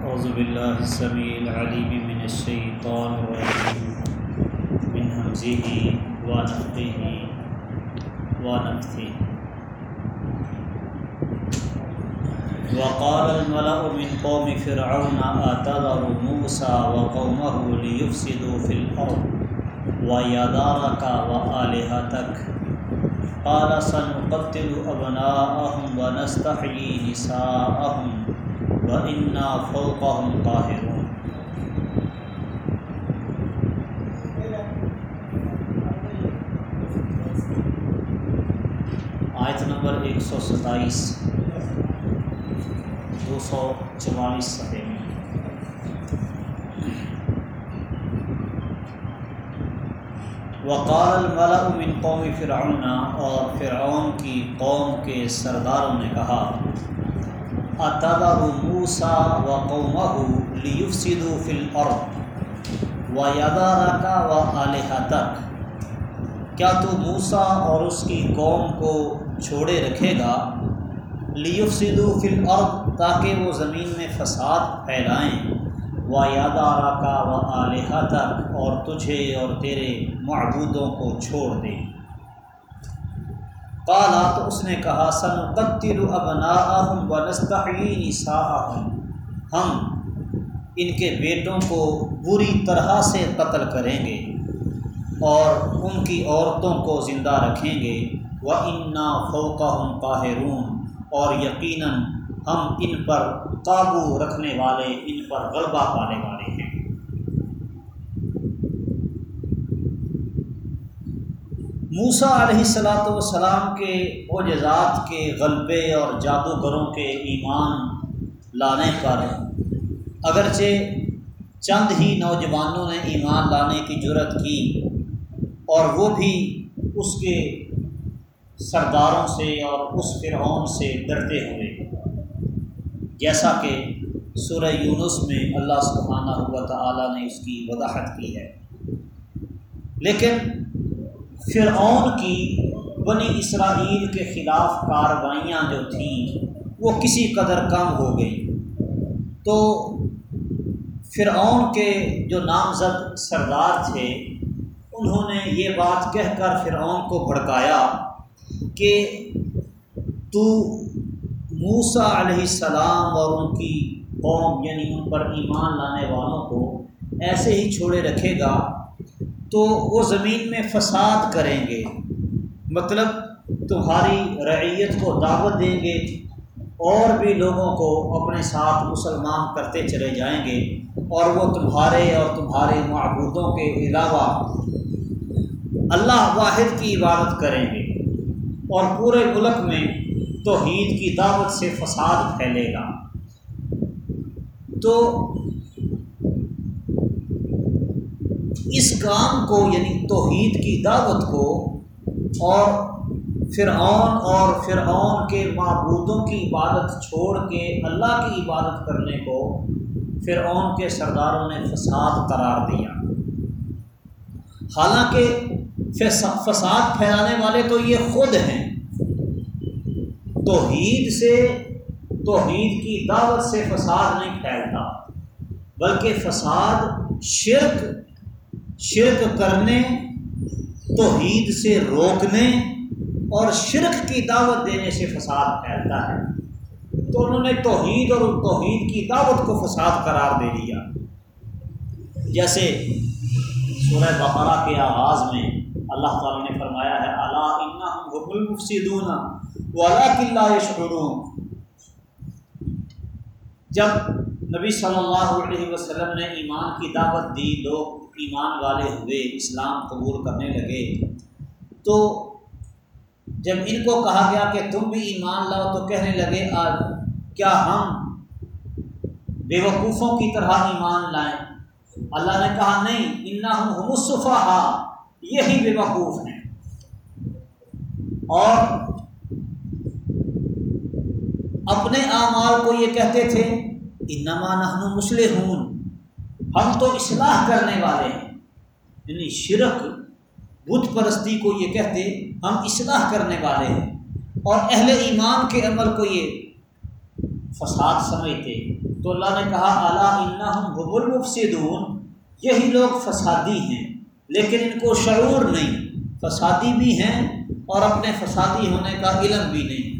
أعوذ بالله السميع العليم من الشيطان الرجيم. من همزه ونفخه. ونفثه وقال الملأ من قوم فرعون أتذر موسى وقومه ليفسدوا في الأرض ويذرك وآلهتك؟ قال سنقتل أبناءهم ونستحيي نساءهم. وإنا فوقهم قاهرون. آیت نمبر ایک سو ستائیس، دو سو چوالیس صفحے میں۔ وقال الملأ من قوم فرعون، اور فرعون کی قوم کے سرداروں نے کہا اتذر موسا و قومہ لیفسدوا فی الارض و یذرک و کیا تو موسا اور اس کی قوم کو چھوڑے رکھے گا؟ لیفسدوا فی الارض تاکہ وہ زمین میں فساد پھیلائیں۔ و یادارہ کا و علیہ تک اور تجھے اور تیرے معبودوں کو چھوڑ دیں۔ کالا تو اس نے کہا سن قتل ابناءہم و نستحیی ہم ان کے بیٹوں کو بری طرح سے قتل کریں گے اور ان کی عورتوں کو زندہ رکھیں گے۔ و انا فوقہم قاہرون اور یقیناً ہم ان پر قابو رکھنے والے، ان پر غلبہ پانے والے ہیں۔ موسا علیہ السلاۃ والسلام کے معجزات کے غلبے اور جادوگروں کے ایمان لانے پر اگرچہ چند ہی نوجوانوں نے ایمان لانے کی جرت کی اور وہ بھی اس کے سرداروں سے اور اس فرعون سے ڈرتے ہوئے، جیسا کہ سورہ یونس میں اللہ سبحانہ ہوا تعالیٰ نے اس کی وضاحت کی ہے۔ لیکن فرعون کی بنی اسرائیل کے خلاف کاروائیاں جو تھیں، وہ کسی قدر کم ہو گئی تو فرعون کے جو نامزد سردار تھے، انہوں نے یہ بات کہہ کر فرعون کو بھڑکایا کہ تو موسا علیہ السلام اور ان کی قوم یعنی ان پر ایمان لانے والوں کو ایسے ہی چھوڑے رکھے گا تو وہ زمین میں فساد کریں گے۔ مطلب تمہاری رعیت کو دعوت دیں گے اور بھی لوگوں کو اپنے ساتھ مسلمان کرتے چلے جائیں گے اور وہ تمہارے اور تمہارے معبودوں کے علاوہ اللہ واحد کی عبادت کریں گے اور پورے ملک میں توحید کی دعوت سے فساد پھیلے گا۔ تو اس کام کو یعنی توحید کی دعوت کو اور فرعون اور فرعون کے معبودوں کی عبادت چھوڑ کے اللہ کی عبادت کرنے کو فرعون کے سرداروں نے فساد قرار دیا۔ حالانکہ فساد پھیلانے والے تو یہ خود ہیں۔ توحید سے، توحید کی دعوت سے فساد نہیں پھیلتا، بلکہ فساد شرک شرک کرنے، توحید سے روکنے اور شرک کی دعوت دینے سے فساد پھیلتا ہے۔ تو انہوں نے توحید اور توحید کی دعوت کو فساد قرار دے دیا۔ جیسے سورہ بقرہ کے آغاز میں اللہ تعالیٰ نے فرمایا ہے اللہ انفسدون والا قلعہ شعروں جب نبی صلی اللہ علیہ وسلم نے ایمان کی دعوت دی، لوگ ایمان والے ہوئے، اسلام قبول کرنے لگے۔ تو جب ان کو کہا گیا کہ تم بھی ایمان لاؤ تو کہنے لگے، آج کیا ہم بے وقوفوں کی طرح ایمان لائیں؟ اللہ نے کہا، نہیں انا ہم مصفا یہی بے وقوف ہیں۔ اور اپنے اعمال کو یہ کہتے تھے انما نحن مسلحون ہم تو اصلاح کرنے والے ہیں۔ یعنی شرک، بت پرستی کو یہ کہتے ہم اصلاح کرنے والے ہیں۔ اور اہل ایمان کے عمل کو یہ فساد سمجھتے تو اللہ نے کہا اعلیٰ ہم حب المفصدون یہی لوگ فسادی ہیں، لیکن ان کو شعور نہیں۔ فسادی بھی ہیں اور اپنے فسادی ہونے کا علم بھی نہیں۔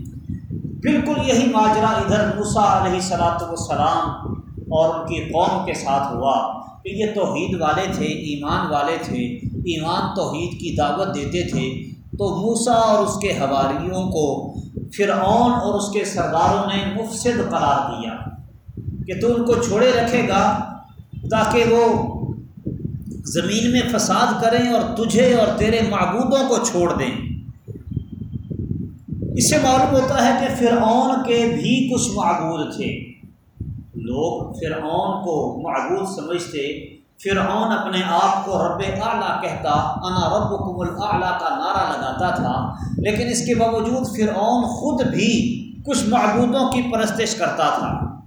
بالکل یہی ماجرا ادھر موسا علیہ صلاۃ والسلام اور ان کی قوم کے ساتھ ہوا کہ یہ توحید والے تھے، ایمان والے تھے، ایمان توحید کی دعوت دیتے تھے۔ تو موسا اور اس کے حواریوں کو فرعون اور اس کے سرداروں نے مفصد قرار دیا کہ تو ان کو چھوڑے رکھے گا تاکہ وہ زمین میں فساد کریں اور تجھے اور تیرے معبودوں کو چھوڑ دیں۔ اس سے معلوم ہوتا ہے کہ فرعون کے بھی کچھ معبود تھے۔ لوگ فرعون کو معبود سمجھتے، فرعون اپنے آپ کو رب اعلیٰ کہتا، انا رب کم الاعلیٰ کا نعرہ لگاتا تھا، لیکن اس کے باوجود فرعون خود بھی کچھ معبودوں کی پرستش کرتا تھا۔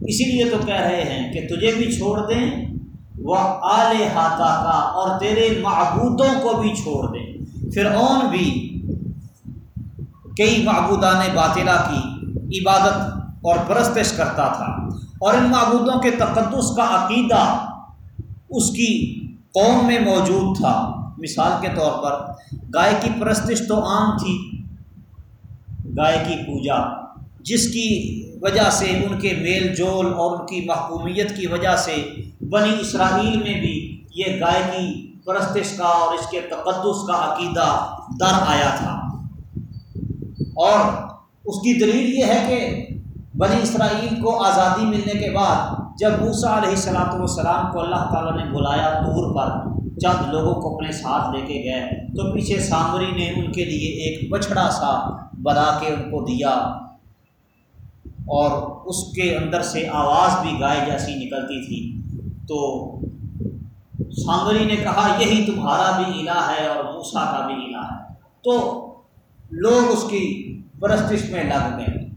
اسی لیے تو کہہ رہے ہیں کہ تجھے بھی چھوڑ دیں، وہ آل ہاتھا کا اور تیرے معبودوں کو بھی چھوڑ دیں۔ فرعون بھی کئی معبودان باطلا کی عبادت اور پرستش کرتا تھا اور ان معبودوں کے تقدس کا عقیدہ اس کی قوم میں موجود تھا۔ مثال کے طور پر گائے کی پرستش تو عام تھی، گائے کی پوجا، جس کی وجہ سے ان کے میل جول اور ان کی محکومیت کی وجہ سے بنی اسرائیل میں بھی یہ گائے کی پرستش کا اور اس کے تقدس کا عقیدہ در آیا تھا۔ اور اس کی دلیل یہ ہے کہ بنی اسرائیل کو آزادی ملنے کے بعد جب موسا علیہ السلاۃ والسلام کو اللہ تعالیٰ نے بلایا دور پر، چند لوگوں کو اپنے ساتھ لے کے گئے، تو پیچھے سامری نے ان کے لیے ایک بچھڑا سا بنا کے ان کو دیا اور اس کے اندر سے آواز بھی گائے جیسی نکلتی تھی۔ تو سامری نے کہا، یہی تمہارا بھی الہ ہے اور موسا کا بھی الہ ہے۔ تو لوگ اس کی پرستش میں لگ گئے۔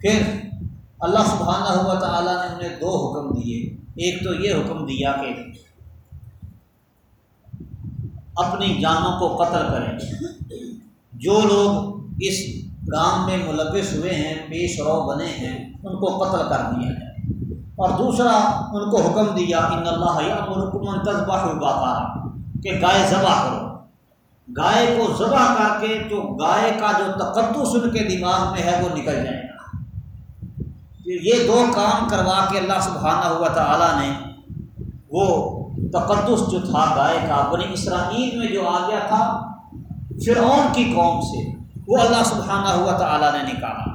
پھر اللہ سبحانہ ہوا تعالیٰ نے انہیں دو حکم دیے۔ ایک تو یہ حکم دیا کہ اپنی جانوں کو قتل کریں۔ جو لوگ اس گام میں ملوث ہوئے ہیں، پیش رو بنے ہیں، ان کو قتل کر دیا جائے۔ اور دوسرا، ان کو حکم دیا، ان اللہ امرکمن تصبہ ہوا کہ گائے ذبح کرو۔ گائے کو ذبح کر کے جو گائے کا جو تقدس ان کے دماغ میں ہے وہ نکل جائے گا۔ یہ دو کام کروا کے اللہ سبحانہ ہوا تعالیٰ نے وہ تقدس جو تھا گائے کا، بنی اسرائیل میں جو آ گیا تھا، فرعون کی قوم سے، وہ اللہ سبحانہ ہوا تعالیٰ نے نکالا۔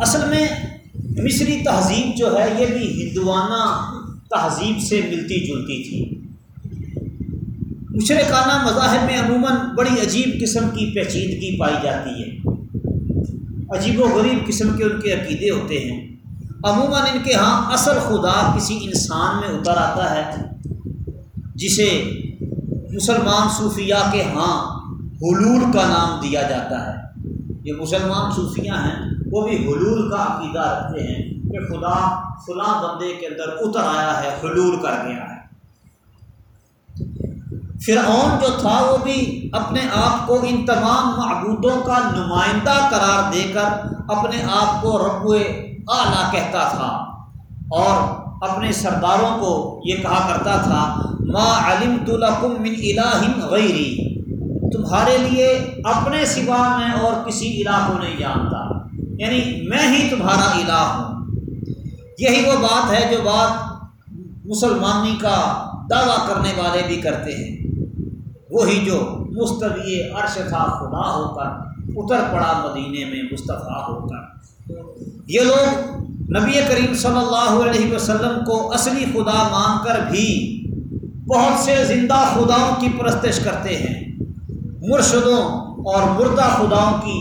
اصل میں مصری تہذیب جو ہے، یہ بھی ہندوانہ تہذیب سے ملتی جلتی تھی۔ مشرقانہ مذاہب میں عموماً بڑی عجیب قسم کی پیچیدگی پائی جاتی ہے۔ عجیب و غریب قسم کے ان کے عقیدے ہوتے ہیں۔ عموماً ان کے ہاں اصل خدا کسی انسان میں اتر آتا ہے، جسے مسلمان صوفیہ کے ہاں حلول کا نام دیا جاتا ہے۔ یہ مسلمان صوفیہ ہیں، وہ بھی حلول کا عقیدہ رکھتے ہیں کہ خدا فلاں بندے کے اندر اتر آیا ہے، حلول کر گیا ہے۔ فرعون جو تھا وہ بھی اپنے آپ کو ان تمام معبودوں کا نمائندہ قرار دے کر اپنے آپ کو رب اعلیٰ کہتا تھا اور اپنے سرداروں کو یہ کہا کرتا تھا، ما علم من الہ غیری تمہارے لیے اپنے سوا میں اور کسی الہ کو نہیں جانتا یعنی میں ہی تمہارا الہ ہوں۔ یہی وہ بات ہے جو بات مسلمانی کا دعویٰ کرنے والے بھی کرتے ہیں۔ وہی جو مستوی عرش تھا، خدا ہو کر اتر پڑا مدینے میں مصطفیٰ ہو کر یہ لوگ نبی کریم صلی اللہ علیہ وسلم کو اصلی خدا مان کر بھی بہت سے زندہ خداؤں کی پرستش کرتے ہیں۔ مرشدوں اور مردہ خداؤں کی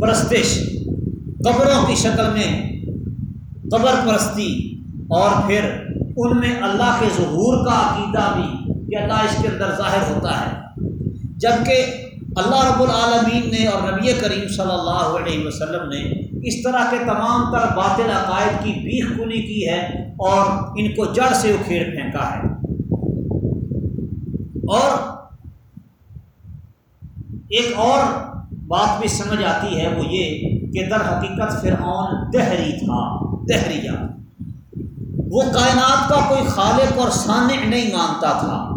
پرستش، قبروں کی شکل میں قبر پرستی اور پھر ان میں اللہ کے ظہور کا عقیدہ بھی۔ کہ اللہ اس کے اندر ظاہر ہوتا ہے۔ جبکہ اللہ رب العالمین نے اور نبی کریم صلی اللہ علیہ وسلم نے اس طرح کے تمام تر باطل عقائد کی بیخ کنی کی ہے اور ان کو جڑ سے اکھیڑ پھینکا ہے۔ اور ایک اور بات بھی سمجھ آتی ہے وہ یہ کہ در حقیقت فرعون دہری تھا دہریا وہ کائنات کا کوئی خالق اور سانع نہیں مانتا تھا۔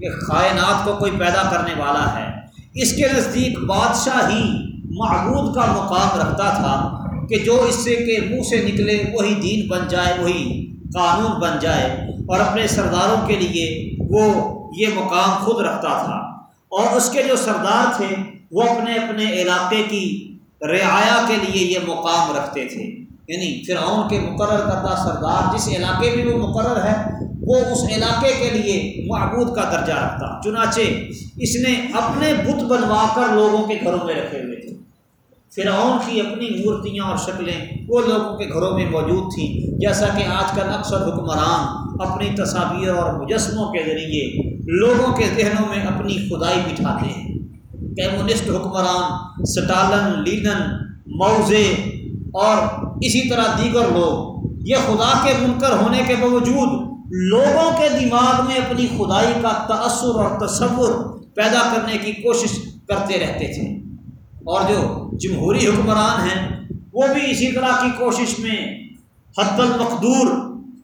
کہ کائنات کو کوئی پیدا کرنے والا ہے۔ اس کے نزدیک بادشاہ ہی معبود کا مقام رکھتا تھا کہ جو اس سے کے منہ سے نکلے وہی دین بن جائے، وہی قانون بن جائے۔ اور اپنے سرداروں کے لیے وہ یہ مقام خود رکھتا تھا۔ اور اس کے جو سردار تھے، وہ اپنے اپنے علاقے کی رعایا کے لیے یہ مقام رکھتے تھے۔ یعنی فرعون کے مقرر کردہ سردار، جس علاقے میں وہ مقرر ہے وہ اس علاقے کے لیے معبود کا درجہ رکھتا۔ چنانچہ اس نے اپنے بت بنوا کر لوگوں کے گھروں میں رکھے ہوئے تھے۔ فرعون کی اپنی مورتیاں اور شکلیں وہ لوگوں کے گھروں میں موجود تھیں۔ جیسا کہ آج کل اکثر حکمران اپنی تصاویر اور مجسموں کے ذریعے لوگوں کے ذہنوں میں اپنی خدائی بٹھاتے ہیں۔ کمیونسٹ حکمران سٹالن، لینن موزے اور اسی طرح دیگر لوگ یہ خدا کے منکر ہونے کے باوجود لوگوں کے دماغ میں اپنی خدائی کا تأثر اور تصور پیدا کرنے کی کوشش کرتے رہتے تھے۔ اور جو جمہوری حکمران ہیں، وہ بھی اسی طرح کی کوشش میں حد المقدور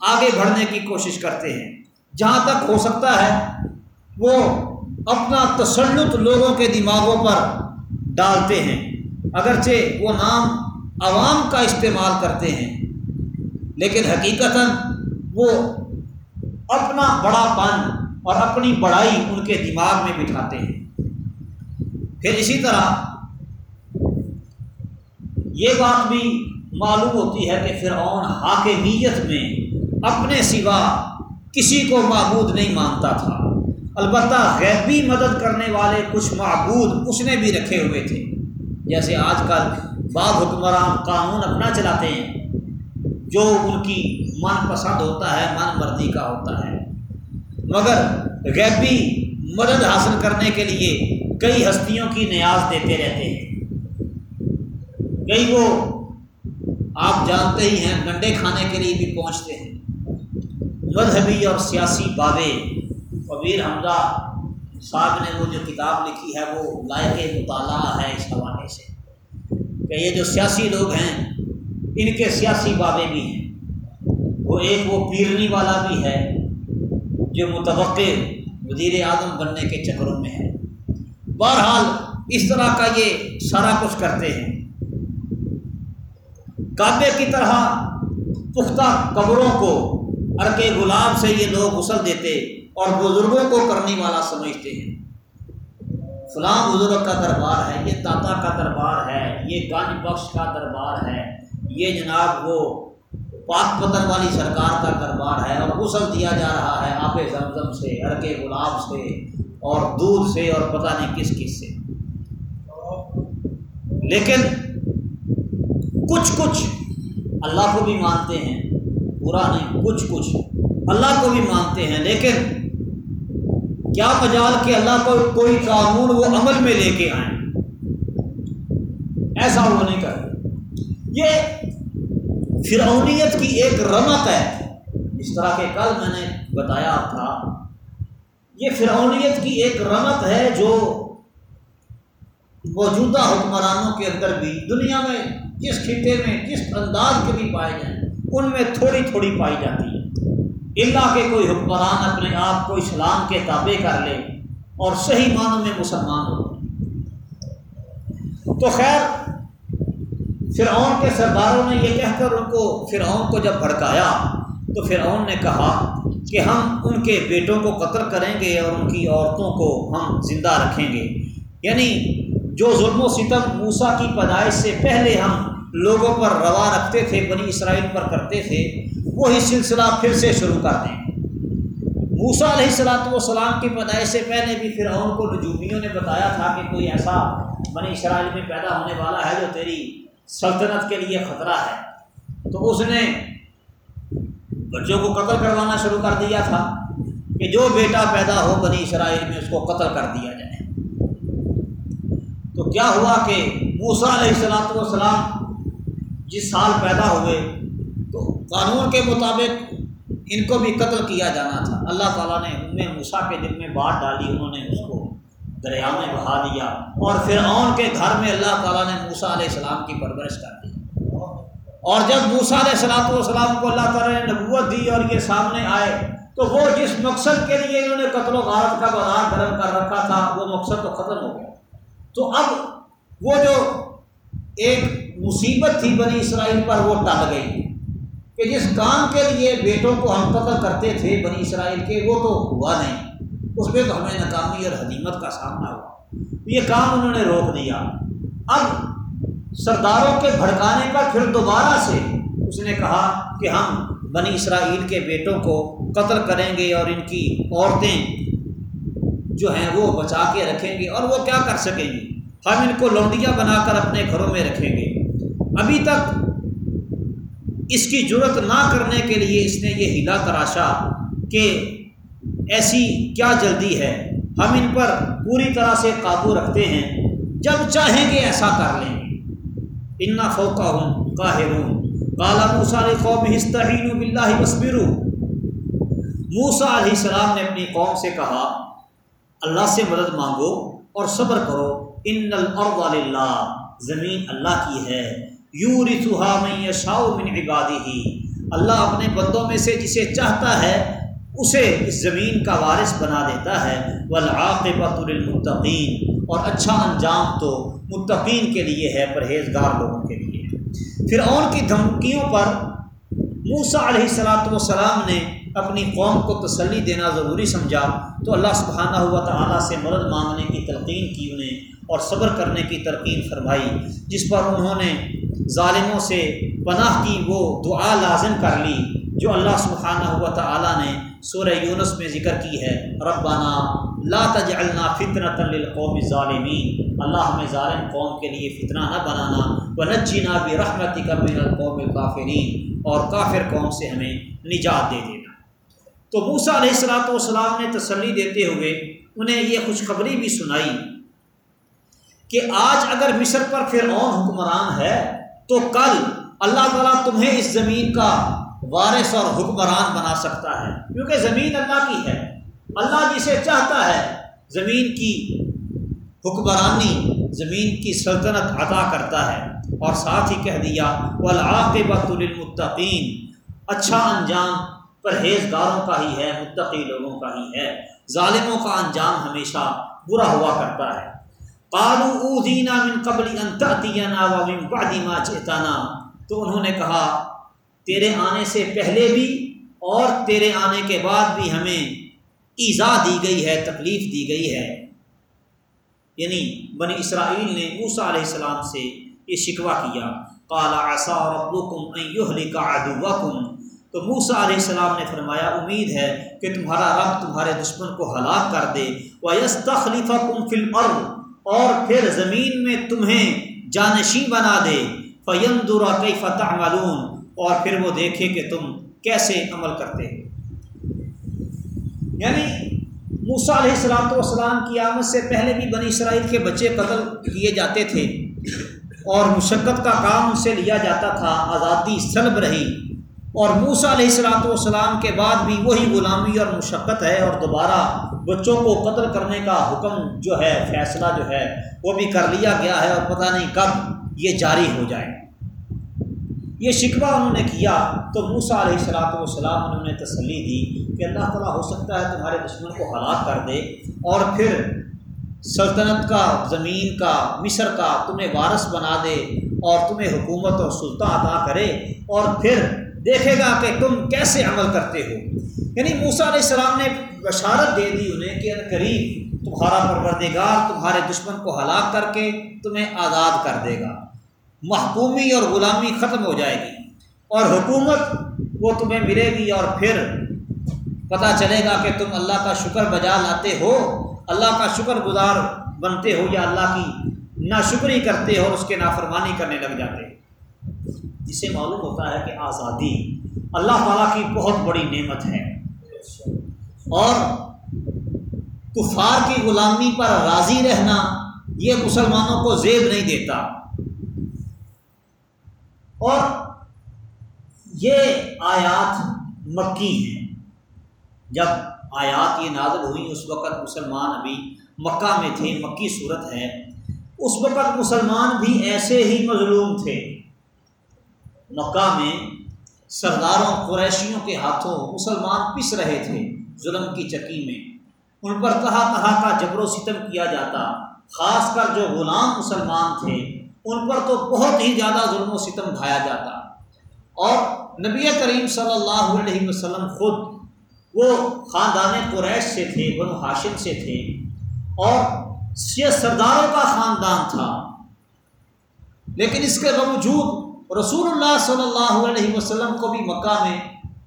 آگے بڑھنے کی کوشش کرتے ہیں۔ جہاں تک ہو سکتا ہے، وہ اپنا تسلط لوگوں کے دماغوں پر ڈالتے ہیں، اگرچہ وہ نام عوام کا استعمال کرتے ہیں۔ لیکن حقیقتاً وہ اپنا بڑا پن اور اپنی بڑائی ان کے دماغ میں بٹھاتے ہیں۔ پھر اسی طرح یہ بات بھی معلوم ہوتی ہے کہ فرعون حاکمیت میں اپنے سوا کسی کو معبود نہیں مانتا تھا۔ البتہ غیبی مدد کرنے والے کچھ معبود اس نے بھی رکھے ہوئے تھے۔ جیسے آج کل بعض حکمران قانون اپنا چلاتے ہیں۔ جو ان کی من پسند ہوتا ہے، من مرضی کا ہوتا ہے۔ مگر غیبی مدد حاصل کرنے کے لیے کئی ہستیوں کی نیاز دیتے رہتے ہیں۔ کئی وہ آپ جانتے ہی ہیں، گنڈے کھانے کے لیے بھی پہنچتے ہیں۔ مذہبی اور سیاسی بابے کبیر حمزہ صاحب نے وہ جو کتاب لکھی ہے، وہ لائق مطالعہ ہے اس حوالے سے کہ یہ جو سیاسی لوگ ہیں ان کے سیاسی بابے بھی ہیں۔ وہ ایک وہ پیرنی والا بھی ہے جو متوقع وزیر اعظم بننے کے چکروں میں ہے۔ بہرحال اس طرح کا یہ سارا کچھ کرتے ہیں۔ کعبے کی طرح پختہ قبروں کو ارکے گلاب سے یہ لوگ غسل دیتے اور بزرگوں کو کرنے والا سمجھتے ہیں۔ فلاں بزرگ کا دربار ہے، یہ تاتا کا دربار ہے، یہ گنج بخش کا دربار ہے۔ یہ جناب وہ پاک پتن والی سرکار کا دربار ہے اور غسل دیا جا رہا ہے آپ زمزم سے ارکے گلاب سے اور دودھ سے اور پتہ نہیں کس کس سے۔ لیکن کچھ کچھ اللہ کو بھی مانتے ہیں، برا نہیں، کچھ کچھ اللہ کو بھی مانتے ہیں، لیکن کیا مجال کہ اللہ کو کوئی قانون وہ عمل میں لے کے آئیں؟ ایسا وہ نہیں کرتے۔ یہ فرعونیت کی ایک رمق ہے۔ اس طرح کے کل میں نے بتایا تھا۔ یہ فرعونیت کی ایک رمق ہے جو موجودہ حکمرانوں کے اندر بھی، دنیا میں جس خطے میں جس انداز کے بھی پائے جائیں، ان میں تھوڑی تھوڑی پائی جاتی ہے۔ اللہ کے کوئی حکمران اپنے آپ کو اسلام کے تابع کر لے اور صحیح معنوں میں مسلمان ہو۔ تو خیر فرعون کے سرداروں نے یہ کہہ کر ان کو فرعون کو جب بھڑکایا، تو فرعون نے کہا کہ ہم ان کے بیٹوں کو قتل کریں گے اور ان کی عورتوں کو ہم زندہ رکھیں گے۔ یعنی جو ظلم و ستم موسا کی پیدائش سے پہلے ہم لوگوں پر روا رکھتے تھے، بنی اسرائیل پر کرتے تھے، وہی سلسلہ پھر سے شروع کر دیں۔ موسا علیہ السلاۃ والسلام کی پیدائش سے پہلے بھی فرعون کو نجومیوں نے بتایا تھا کہ کوئی ایسا بنی اسرائیل میں پیدا ہونے والا ہے جو تیری سلطنت کے لیے خطرہ ہے۔ تو اس نے بچوں کو قتل کروانا شروع کر دیا تھا کہ جو بیٹا پیدا ہو بنی اسرائیل میں اس کو قتل کر دیا جائے۔ تو کیا ہوا کہ موسا علیہ السلاۃ والسلام جس سال پیدا ہوئے تو قانون کے مطابق ان کو بھی قتل کیا جانا تھا۔ اللہ تعالیٰ نے ان میں موسا کے دل میں بات ڈالی، انہوں نے اس کو دریا میں بہا دیا اور فرعون کے گھر میں اللہ تعالیٰ نے موسا علیہ السلام کی پرورش کر دی۔ اور جب موسا علیہ السلام والسلام کو اللہ تعالیٰ نے نبوت دی اور یہ سامنے آئے، تو وہ جس مقصد کے لیے انہوں نے قتل و غارت کا بازار گرم کر رکھا تھا، وہ مقصد تو ختم ہو گیا۔ تو اب وہ جو ایک مصیبت تھی بنی اسرائیل پر، وہ ٹل گئی۔ کہ جس کام کے لیے بیٹوں کو ہم قتل کرتے تھے بنی اسرائیل کے، وہ تو ہوا نہیں۔ اس میں تو ہمیں ناکامی اور حدیمت کا سامنا ہوا۔ یہ کام انہوں نے روک دیا۔ اب سرداروں کے بھڑکانے پر پھر دوبارہ سے اس نے کہا کہ ہم بنی اسرائیل کے بیٹوں کو قتل کریں گے اور ان کی عورتیں جو ہیں وہ بچا کے رکھیں گے اور وہ کیا کر سکیں گی ہم ان کو لونڈیاں بنا کر اپنے گھروں میں رکھیں گے۔ ابھی تک اس کی ضرورت نہ کرنے کے لیے اس نے یہ ہلا تراشا کہ ایسی کیا جلدی ہے؟ ہم ان پر پوری طرح سے قابو رکھتے ہیں۔ جب چاہیں گے ایسا کر لیں۔ گے انا فوقا ہوں کاہر ہوں کالا موسا علیہ قوم ہستین بلّہ بصبر موسا علیہ السلام نے اپنی قوم سے کہا، اللہ سے مدد مانگو اور صبر کرو۔ ان الارض للہ زمین اللہ کی ہے۔ یوں رسوہا میں شاؤ من عبادی ہی اللہ اپنے بندوں میں سے جسے چاہتا ہے اسے اس زمین کا وارث بنا دیتا ہے۔ ولاقبۃ للمتقین اور اچھا انجام تو متقین کے لیے ہے، پرہیزگار لوگوں کے لیے۔ پھر اون کی دھمکیوں پر موسا علیہ السلاۃ والسلام نے اپنی قوم کو تسلی دینا ضروری سمجھا۔ تو اللہ سبحانہ ہوا تعالیٰ سے مدد مانگنے کی تلقین کی انہیں اور صبر کرنے کی ترقین فرمائی، جس پر انہوں نے ظالموں سے پناہ کی وہ دعا لازم کر لی، جو اللہ سبحانہ ہوا تعالیٰ نے سورہ یونس میں ذکر کی ہے، ربنا لا تجعلنا فطرۃ للقوم ظالمین اللہ ہمیں ظالم قوم کے لیے فتنہ نہ بنانا۔ ونجینا برحمتک من القوم الکافرین اور کافر قوم سے ہمیں نجات دے دینا۔ تو موسا علیہ السلاۃ والسلام نے تسلی دیتے ہوئے انہیں یہ خوشخبری بھی سنائی کہ آج اگر مصر پر فرعون حکمران ہے، تو کل اللہ تعالیٰ تمہیں اس زمین کا وارث اور حکمران بنا سکتا ہے۔ کیونکہ زمین اللہ کی ہے۔ اللہ جسے چاہتا ہے، زمین کی حکمرانی، زمین کی سلطنت عطا کرتا ہے۔ اور ساتھ ہی کہہ دیا ولاقبۃ المطقین اچھا انجام پرہیزگاروں کا ہی ہے، متقی لوگوں کا ہی ہے۔ ظالموں کا انجام ہمیشہ برا ہوا کرتا ہے۔ اوذینا من قبل ان تاتینا ومن بعد ما جئتنا۔ تو انہوں نے کہا، تیرے آنے سے پہلے بھی اور تیرے آنے کے بعد بھی ہمیں ایزا دی گئی ہے، تکلیف دی گئی ہے۔ یعنی بنی اسرائیل نے موسا علیہ السلام سے یہ شکوہ کیا۔ کالا ایسا ربکم تو موسا علیہ السلام نے فرمایا، امید ہے کہ تمہارا رب تمہارے دشمن کو ہلاک کر دے۔ وہ یس تخلیفہ کم فلم اور پھر زمین میں تمہیں جانشی بنا دے۔ فیم دورا کئی فتح معلوم اور پھر وہ دیکھے کہ تم کیسے عمل کرتے ہیں۔ یعنی موسا علیہ السلام والسلام کی آمد سے پہلے بھی بنی اسرائیل کے بچے قتل کیے جاتے تھے اور مشقت کا کام ان سے لیا جاتا تھا، آزادی سلب رہی۔ اور موسا علیہ السلاۃ والسلام کے بعد بھی وہی غلامی اور مشقت ہے اور دوبارہ بچوں کو قتل کرنے کا حکم جو ہے، فیصلہ جو ہے، وہ بھی کر لیا گیا ہے اور پتہ نہیں کب یہ جاری ہو جائے۔ یہ شکوہ انہوں نے کیا تو موسا علیہ السلاۃ والسلام انہوں نے تسلی دی کہ اللہ تعالیٰ ہو سکتا ہے تمہارے دشمن کو ہلاک کر دے اور پھر سلطنت کا، زمین کا، مصر کا تمہیں وارث بنا دے اور تمہیں حکومت اور سلطان عطا کرے اور پھر دیکھے گا کہ تم کیسے عمل کرتے ہو۔ یعنی موسا علیہ السلام نے بشارت دے دی انہیں کہ ان قریب تمہارا پروردگار تمہارے دشمن کو ہلاک کر کے تمہیں آزاد کر دے گا۔ محکومی اور غلامی ختم ہو جائے گی۔ اور حکومت وہ تمہیں ملے گی اور پھر پتہ چلے گا کہ تم اللہ کا شکر بجا لاتے ہو، اللہ کا شکر گزار بنتے ہو یا اللہ کی ناشکری کرتے ہو اور اس کے نافرمانی کرنے لگ جاتے۔ ہو جسے معلوم ہوتا ہے کہ آزادی اللہ تعالیٰ کی بہت بڑی نعمت ہے۔ اور کفار کی غلامی پر راضی رہنا یہ مسلمانوں کو زیب نہیں دیتا۔ اور یہ آیات مکی ہیں۔ جب آیات یہ نازل ہوئی اس وقت مسلمان ابھی مکہ میں تھے، مکی صورت ہے، اس وقت مسلمان بھی ایسے ہی مظلوم تھے۔ مکہ میں سرداروں، قریشیوں کے ہاتھوں مسلمان پس رہے تھے ظلم کی چکی میں۔ ان پر طرح طرح کا جبر و ستم کیا جاتا، خاص کر جو غلام مسلمان تھے۔ ان پر تو بہت ہی زیادہ ظلم و ستم ڈھایا جاتا۔ اور نبی کریم صلی اللہ علیہ وسلم خود وہ خاندان قریش سے تھے، بنو ہاشم سے تھے۔ اور یہ سرداروں کا خاندان تھا۔ لیکن اس کے باوجود رسول اللہ صلی اللہ علیہ وسلم کو بھی مکہ میں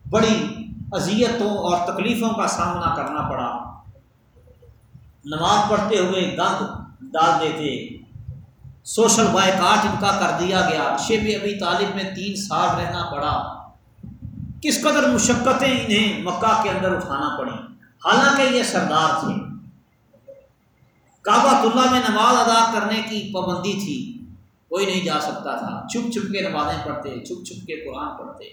بڑی اذیتوں اور تکلیفوں کا سامنا کرنا پڑا۔ نماز پڑھتے ہوئے گند ڈال دیتے۔ سوشل بائیکاٹ ان کا کر دیا گیا۔ شیب ابھی طالب میں تین سال رہنا پڑا۔ کس قدر مشقتیں انہیں مکہ کے اندر اٹھانا پڑیں۔ حالانکہ یہ سردار تھے۔ کعبہ اللہ میں نماز ادا کرنے کی پابندی تھی۔ کوئی نہیں جا سکتا تھا۔ چھپ چھپ کے نمازیں پڑھتے، چھپ چھپ کے قرآن پڑھتے۔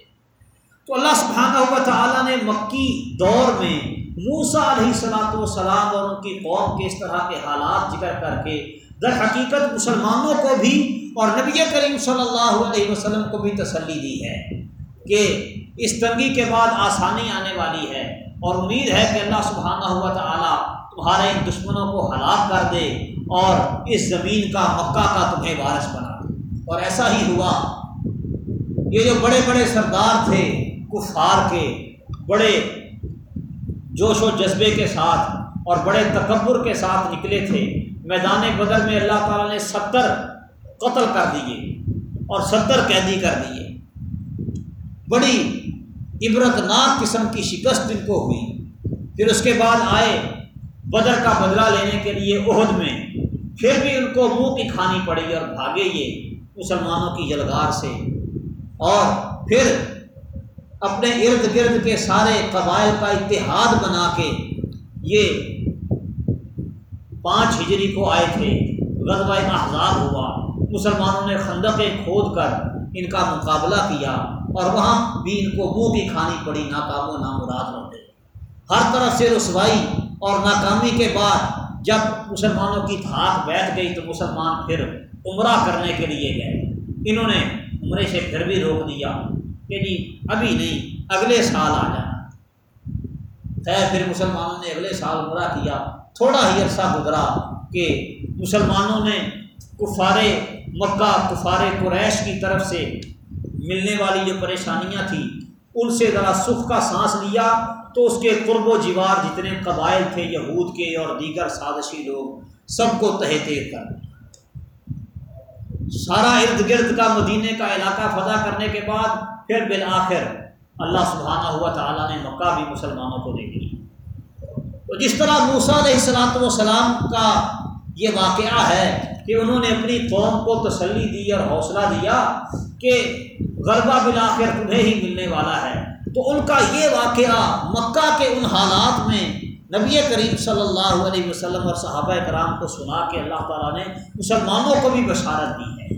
تو اللہ سبحانہ ہوا تعالیٰ نے مکی دور میں موسا علیہ صلاحت وسلام اور ان کی قوم کے اس طرح کے حالات ذکر کر کے در حقیقت مسلمانوں کو بھی اور نبی کریم صلی اللہ علیہ وسلم کو بھی تسلی دی ہے کہ اس تنگی کے بعد آسانی آنے والی ہے اور امید ہے کہ اللہ سبحانہ ہوا تعالیٰ تمہارے ان دشمنوں کو ہلاک کر دے اور اس زمین کا، مکہ کا تمہیں وارث بنا دے۔ اور ایسا ہی ہوا۔ یہ جو بڑے بڑے سردار تھے، کفار کے، بڑے جوش و جذبے کے ساتھ اور بڑے تکبر کے ساتھ نکلے تھے میدان بدر میں اللہ تعالیٰ نے ستر قتل کر دیے اور ستر قیدی کر دیے بڑی عبرت ناک قسم کی شکست ان کو ہوئی۔ پھر اس کے بعد آئے بدر کا بدلہ لینے کے لیے عہد میں۔ پھر بھی ان کو منہ کی کھانی پڑی اور بھاگے یہ مسلمانوں کی جلگار سے۔ اور پھر اپنے ارد گرد کے سارے قبائل کا اتحاد بنا کے یہ پانچ ہجری کو آئے تھے، غزوہ احزاب ہوا۔ مسلمانوں نے خندقیں کھود کر ان کا مقابلہ کیا اور وہاں بھی ان کو منہ بھی کھانی پڑی، ناکام و نامراد ہوتے ہر طرف سے رسوائی اور ناکامی کے بعد جب مسلمانوں کی دھاک بیٹھ گئی تو مسلمان پھر عمرہ کرنے کے لیے گئے۔ انہوں نے عمرے سے پھر بھی روک دیا کہ جی ابھی نہیں، اگلے سال آ جانا۔ خیر، پھر مسلمانوں نے اگلے سال عمرہ کیا۔ تھوڑا ہی عرصہ گزرا کہ مسلمانوں نے کفار مکہ، کفار قریش کی طرف سے ملنے والی جو پریشانیاں تھیں، ان سے ذرا سکھ کا سانس لیا تو اس کے قرب و جیوار جتنے قبائل تھے، یہود کے اور دیگر سازشی لوگ، سب کو تہ تیر کر۔ سارا ارد گرد کا مدینے کا علاقہ فضا کرنے کے بعد پھر بالآخر اللہ سبحانہ ہوا تعالیٰ نے مکہ بھی مسلمانوں کو دے دی تو جس طرح موسا علیہ السلاۃ والسلام کا یہ واقعہ ہے کہ انہوں نے اپنی قوم کو تسلی دی اور حوصلہ دیا کہ غربہ بالآخر تمہیں ہی ملنے والا ہے، تو ان کا یہ واقعہ مکہ کے ان حالات میں نبی کریم صلی اللہ علیہ وسلم اور صحابہ کرام کو سنا کے اللہ تعالیٰ نے مسلمانوں کو بھی بشارت دی ہے۔